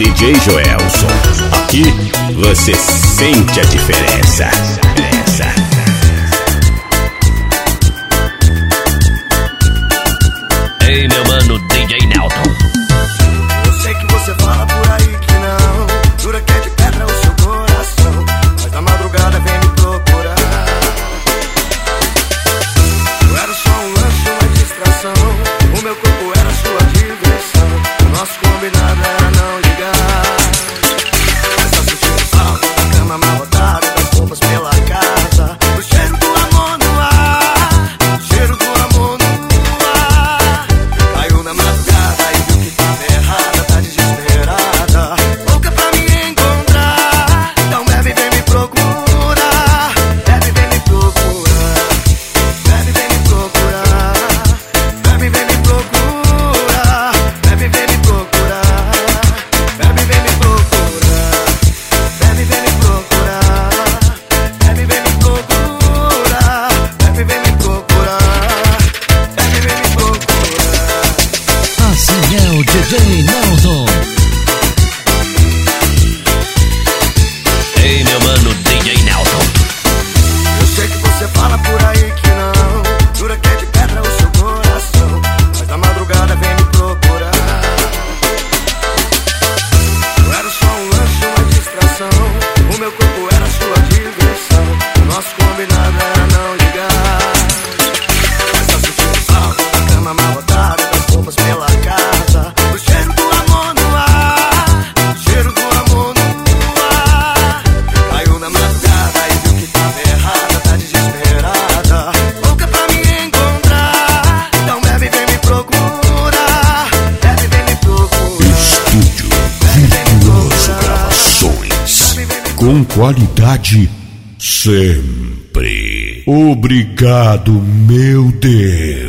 DJ Joelson. Aqui você sente a diferença. Ei, meu mano, DJ Nelton. Eu sei que você fala por aí. DJ Nelson com qualidade sempre. Obrigado, meu Deus.